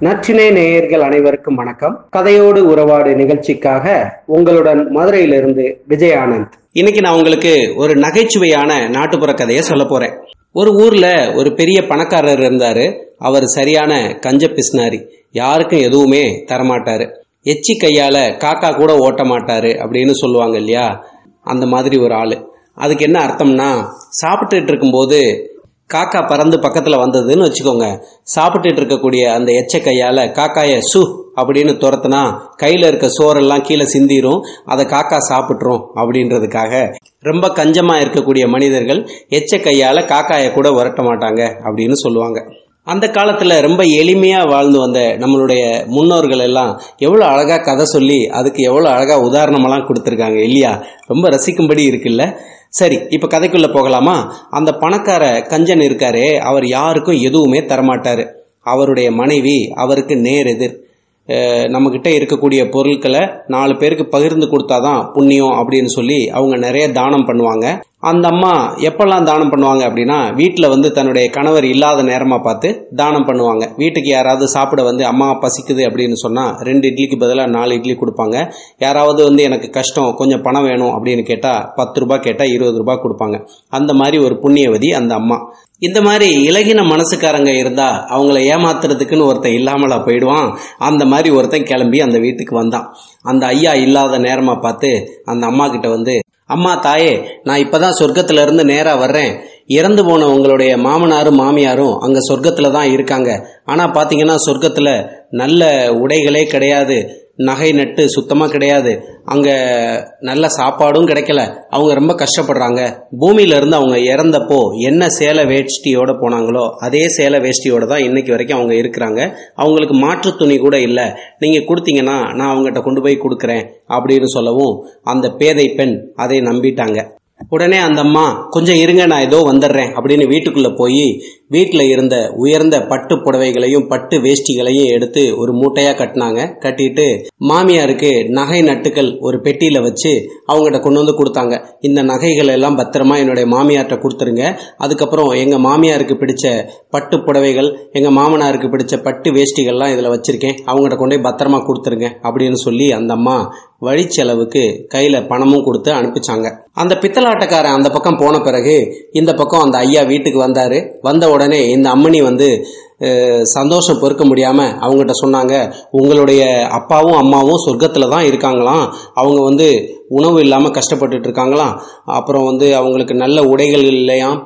நற்றினை நேயர்கள் அனைவருக்கும் வணக்கம். கதையோடு உறவாடு நிகழ்ச்சிக்காக உங்களுடன் மதுரையிலிருந்து விஜய் ஆனந்த் இன்னைக்கு நான் உங்களுக்கு ஒரு நகைச்சுவையான நாட்டுப்புற கதையை சொல்ல போறேன். ஒரு ஊர்ல ஒரு பெரிய பணக்காரர் இருந்தாரு. அவர் சரியான கஞ்ச பிஸ்னாரி யாருக்கும் எதுவுமே தரமாட்டாரு. எச்சி கையால காக்கா கூட ஓட்ட மாட்டாரு அப்படின்னு சொல்லுவாங்க இல்லையா? அந்த மாதிரி ஒரு ஆளு. அதுக்கு என்ன அர்த்தம்னா சாப்பிட்டுட்டு இருக்கும்போது காக்கா பறந்து பக்கத்துல வந்ததுன்னு வச்சுக்கோங்க. சாப்பிட்டுட்டு இருக்கக்கூடிய அந்த எச்ச கையால காக்காய சு அப்படின்னு துரத்துனா கையில இருக்க சோறெல்லாம் கீழே சிந்திரும். அதை காக்கா சாப்பிட்ரும் அப்படின்றதுக்காக. ரொம்ப கஞ்சமா இருக்கக்கூடிய மனிதர்கள் எச்ச கையால காக்காய கூட உரட்ட மாட்டாங்க அப்படின்னு சொல்லுவாங்க. அந்த காலத்தில் ரொம்ப எளிமையாக வாழ்ந்து வந்த நம்மளுடைய முன்னோர்கள் எல்லாம் எவ்வளோ அழகாக கதை சொல்லி அதுக்கு எவ்வளோ அழகாக உதாரணமெல்லாம் கொடுத்துருக்காங்க இல்லையா? ரொம்ப ரசிக்கும்படி இருக்குல்ல? சரி இப்போ கதைக்குள்ளே போகலாமா? அந்த பணக்கார கஞ்சன் இருக்காரே அவர் யாருக்கும் எதுவுமே தரமாட்டார். அவருடைய மனைவி அவருக்கு நேர் எதிர். நம்மக்கிட்ட இருக்கக்கூடிய பொருட்களை நாலு பேருக்கு பகிர்ந்து கொடுத்தாதான் புண்ணியம் அப்படின்னு சொல்லி அவங்க நிறைய தானம் பண்ணுவாங்க. அந்த அம்மா எப்பெல்லாம் தானம் பண்ணுவாங்க அப்படின்னா வீட்டில் வந்து தன்னுடைய கணவர் இல்லாத நேரமாக பார்த்து தானம் பண்ணுவாங்க. வீட்டுக்கு யாராவது சாப்பிட வந்து அம்மா பசிக்குது அப்படின்னு சொன்னால் ரெண்டு இட்லிக்கு பதிலாக நாலு இட்லி கொடுப்பாங்க. யாராவது வந்து எனக்கு கஷ்டம் கொஞ்சம் பணம் வேணும் அப்படின்னு கேட்டால் பத்து ரூபாய் கேட்டால் இருபது ரூபாய் கொடுப்பாங்க. அந்த மாதிரி ஒரு புண்ணியவதி அந்த அம்மா. இந்த மாதிரி இலகின மனசுக்காரங்க இருந்தா அவங்கள ஏமாத்துறதுக்குன்னு ஒருத்தன் இல்லாமலா போயிடுவான். அந்த மாதிரி ஒருத்தன் கிளம்பி அந்த வீட்டுக்கு வந்தான். அந்த ஐயா இல்லாத நேரமா பார்த்து அந்த அம்மா கிட்ட வந்து அம்மா தாயே நான் இப்பதான் சொர்க்கத்துல இருந்து நேரா வர்றேன். இறந்து போன உங்களுடைய மாமனாரும் மாமியாரும் அங்க சொர்க்கத்துல தான் இருக்காங்க. ஆனா பாத்தீங்கன்னா சொர்க்கத்துல நல்ல உடைகளே கிடையாது. நகை நட்டு சுத்தமாக கிடையாது. அங்கே நல்ல சாப்பாடும் கிடைக்கல. அவங்க ரொம்ப கஷ்டப்படுறாங்க. பூமியிலேருந்து அவங்க இறந்தப்போ என்ன சேலை வேஷ்டியோட போனாங்களோ அதே சேலை வேஷ்டியோடு தான் இன்றைக்கி வரைக்கும் அவங்க இருக்கிறாங்க. அவங்களுக்கு மாற்று துணி கூட இல்லை. நீங்கள் கொடுத்தீங்கன்னா நான் அவங்ககிட்ட கொண்டு போய் கொடுக்குறேன் அப்படின்னு சொல்லவும் அந்த பேதை பெண் அதை நம்பிட்டாங்க. உடனே அந்த அம்மா கொஞ்சம் இருங்க நான் ஏதோ வந்துடுறேன் அப்படின்னு வீட்டுக்குள்ளே போய் வீட்டில் இருந்த உயர்ந்த பட்டு புடவைகளையும் பட்டு வேஷ்டிகளையும் எடுத்து ஒரு மூட்டையாக கட்டினாங்க. கட்டிட்டு மாமியாருக்கு நகை நட்டுகள் ஒரு பெட்டியில் வச்சு அவங்ககிட்ட கொண்டு வந்து கொடுத்தாங்க. இந்த நகைகள் எல்லாம் பத்திரமா என்னுடைய மாமியார்கிட்ட கொடுத்துருங்க. அதுக்கப்புறம் எங்கள் மாமியாருக்கு பிடிச்ச பட்டு புடவைகள் எங்கள் மாமனாருக்கு பிடிச்ச பட்டு வேஷ்டிகள்லாம் இதில் வச்சுருக்கேன். அவங்ககிட்ட கொண்டு போய் பத்திரமா கொடுத்துருங்க அப்படின்னு சொல்லி அந்த அம்மா வழி செலவுக்கு கையில பணமும் கொடுத்து அனுப்பிச்சாங்க. அந்த பித்தலாட்டக்காரன் அந்த பக்கம் போன பிறகு இந்த பக்கம் அந்த ஐயா வீட்டுக்கு வந்தாரு. வந்த உடனே இந்த அம்மணி வந்து சந்தோஷம் பொறுக்க முடியாமல் அவங்ககிட்ட சொன்னாங்க உங்களுடைய அப்பாவும் அம்மாவும் சொர்க்கத்தில் தான் இருக்காங்களாம். அவங்க வந்து உணவு இல்லாமல் கஷ்டப்பட்டுட்டு இருக்காங்களாம். அப்புறம் வந்து அவங்களுக்கு நல்ல உடைகள் இல்லையாம்.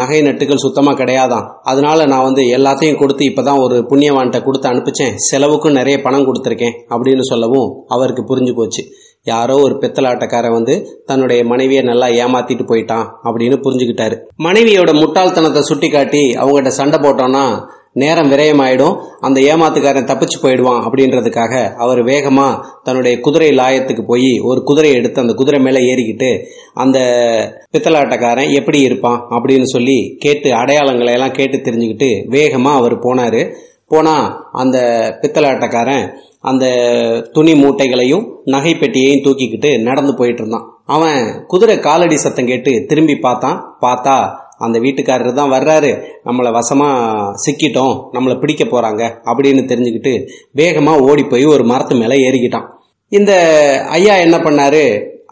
நகை நட்டுகள் சுத்தமாக கிடையாதான் அதனால நான் வந்து எல்லாத்தையும் கொடுத்து இப்போ தான் ஒரு புண்ணியவான்கிட்ட கொடுத்து அனுப்பிச்சேன். செலவுக்கும் நிறைய பணம் கொடுத்துருக்கேன் அப்படின்னு சொல்லவும் அவருக்கு புரிஞ்சு போச்சு. யாரோ ஒரு பித்தலாட்டக்காரன் வந்து தன்னுடைய மனைவியை நல்லா ஏமாத்திட்டு போயிட்டான் அப்படின்னு புரிஞ்சுக்கிட்டாரு. மனைவியோட முட்டாள்தனத்தை சுட்டி காட்டி அவங்ககிட்ட சண்டை போட்டோன்னா நேரம் விரயமாயிடும். அந்த ஏமாத்துக்காரன் தப்பிச்சு போயிடுவான் அப்படின்றதுக்காக அவர் வேகமாக தன்னுடைய குதிரை லாயத்துக்கு போய் ஒரு குதிரையை எடுத்து அந்த குதிரை மேலே ஏறிக்கிட்டு அந்த பித்தலாட்டக்காரன் எப்படி இருப்பான் அப்படின்னு சொல்லி கேட்டு அடையாளங்களை எல்லாம் கேட்டு தெரிஞ்சுக்கிட்டு வேகமாக அவர் போனார். போனால் அந்த பித்தலாட்டக்காரன் அந்த துணி மூட்டைகளையும் நகை பெட்டியையும் தூக்கிக்கிட்டு நடந்து போயிட்டு இருந்தான். அவன் குதிரை காலடி சத்தம் கேட்டு திரும்பி பார்த்தான். பார்த்தா அந்த வீட்டுக்காரர் தான் வர்றாரு. நம்மளை வசமாக சிக்கிட்டோம். நம்மளை பிடிக்க போகிறாங்க அப்படின்னு தெரிஞ்சுக்கிட்டு வேகமாக ஓடி போய் ஒரு மரத்து மேலே ஏறிக்கிட்டான். இந்த ஐயா என்ன பண்ணாரு?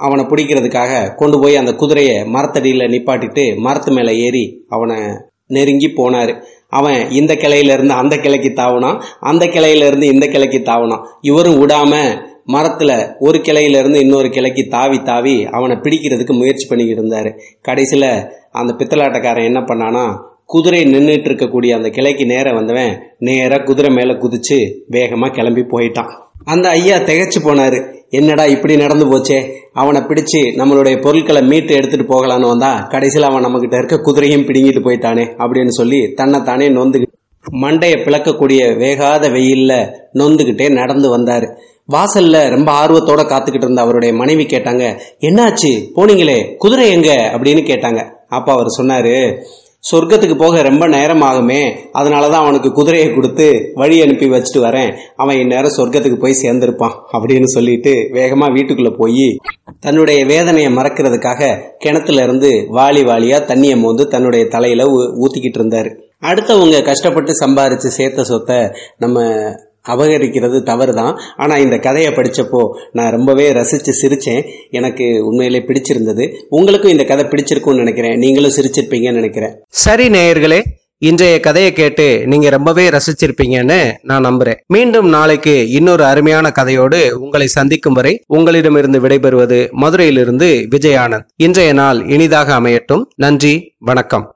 அவனை பிடிக்கிறதுக்காக கொண்டு போய் அந்த குதிரையை மரத்தடியில் நிப்பாட்டிட்டு மரத்து மேலே ஏறி அவனை நெருங்கி போனார். அவன் இந்த கிளையில இருந்து அந்த கிளைக்கு தாவுனான் அந்த கிளையிலேருந்து இந்த கிளைக்கு தாவுனான். இவரும் விடாமல் மரத்தில் ஒரு கிளையிலேருந்து இன்னொரு கிளைக்கு தாவி தாவி அவனை பிடிக்கிறதுக்கு முயற்சி பண்ணிக்கிட்டு இருந்தாரு. கடைசியில் அந்த பித்தலாட்டக்காரன் என்ன பண்ணானா குதிரை நின்றுட்டு இருக்கக்கூடிய அந்த கிளைக்கு நேராக வந்தவன் நேராக குதிரை மேலே குதிச்சு வேகமாக கிளம்பி போயிட்டான். அந்த ஐயா திகைச்சு போனார். என்னடா இப்படி நடந்து போச்சே? அவனை பிடிச்சு நம்மளுடைய பொருட்களை மீட்டு எடுத்துட்டு போகலான்னு வந்தா கடைசியில் அவன் நம்மக்கிட்ட இருக்க குதிரையும் பிடுங்கிட்டு போயிட்டானே அப்படின்னு சொல்லி தன்னை தானே நொந்து மண்டையை பிளக்கக்கூடிய வேகாத வெயில்ல நொந்துகிட்டே நடந்து வந்தாரு. வாசல்ல ரொம்ப ஆர்வத்தோட காத்துக்கிட்டு இருந்த அவருடைய மனைவி கேட்டாங்க என்னாச்சு? போனீங்களே? குதிரை எங்க? அப்படின்னு கேட்டாங்க. அப்ப அவர் சொன்னாரு சொர்க்கத்துக்கு போக ரொம்ப நேரம் ஆகுமே. அதனாலதான் அவனுக்கு குதிரையை கொடுத்து வழி அனுப்பி வச்சுட்டு வரேன். அவன் இந்நேரம் சொர்க்கத்துக்கு போய் சேர்ந்திருப்பான் அப்படின்னு சொல்லிட்டு வேகமா வீட்டுக்குள்ள போய் தன்னுடைய வேதனையை மறக்கிறதுக்காக கிணத்துல இருந்து வாலி வாளியா தண்ணியை மோந்து தன்னுடைய தலையில ஊத்திக்கிட்டு இருந்தாரு. அடுத்தவங்க கஷ்டப்பட்டு சம்பாரிச்சு சேர்த்த சொத்தை நம்ம அபகரிக்கிறது தவறு தான் ஆனால் இந்த கதையை படித்தப்போ நான் ரொம்பவே ரசித்து சிரித்தேன் எனக்கு உண்மையிலே பிடிச்சிருந்தது. உங்களுக்கும் இந்த கதை பிடிச்சிருக்கும்னு நினைக்கிறேன். நீங்களும் சிரிச்சிருப்பீங்கன்னு நினைக்கிறேன். சரி நேயர்களே இன்றைய கதையை கேட்டு நீங்க ரொம்பவே ரசிச்சிருப்பீங்கன்னு நான் நம்புறேன். மீண்டும் நாளைக்கு இன்னொரு அருமையான கதையோடு உங்களை சந்திக்கும் வரை உங்களிடமிருந்து விடைபெறுவது மதுரையிலிருந்து விஜயானந்த். இன்றைய நாள் இனிதாக அமையட்டும். நன்றி வணக்கம்.